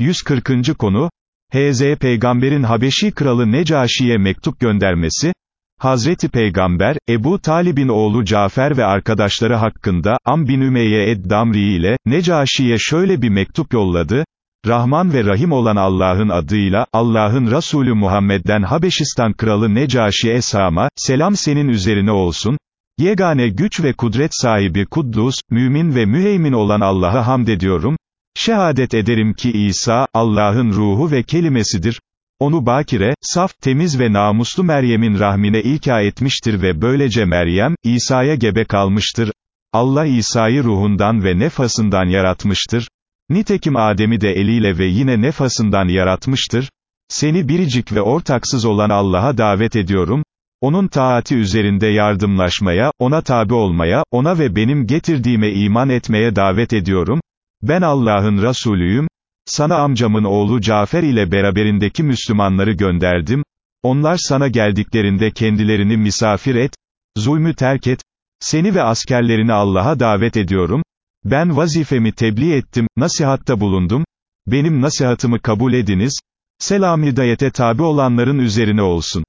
140. konu, H.Z. Peygamber'in Habeşi kralı Necaşi'ye mektup göndermesi, Hazreti Peygamber, Ebu Talib'in oğlu Cafer ve arkadaşları hakkında, Am bin Ümeyye ed-Damri ile, Necaşi'ye şöyle bir mektup yolladı, Rahman ve Rahim olan Allah'ın adıyla, Allah'ın Resulü Muhammed'den Habeşistan kralı Necaşi Esham'a, selam senin üzerine olsun, yegane güç ve kudret sahibi Kuddus, mümin ve müheymin olan Allah'a hamd ediyorum, şehadet ederim ki İsa, Allah'ın ruhu ve kelimesidir, onu bakire, saf, temiz ve namuslu Meryem'in rahmine ilka etmiştir ve böylece Meryem, İsa'ya gebe kalmıştır. Allah İsa'yı ruhundan ve nefasından yaratmıştır. Nitekim Adem'i de eliyle ve yine nefasından yaratmıştır. Seni biricik ve ortaksız olan Allah'a davet ediyorum. Onun taati üzerinde yardımlaşmaya, ona tabi olmaya, ona ve benim getirdiğime iman etmeye davet ediyorum. Ben Allah'ın Resulüyüm, sana amcamın oğlu Cafer ile beraberindeki Müslümanları gönderdim, onlar sana geldiklerinde kendilerini misafir et, zulmü terk et, seni ve askerlerini Allah'a davet ediyorum, ben vazifemi tebliğ ettim, nasihatta bulundum, benim nasihatımı kabul ediniz, selam hidayete tabi olanların üzerine olsun.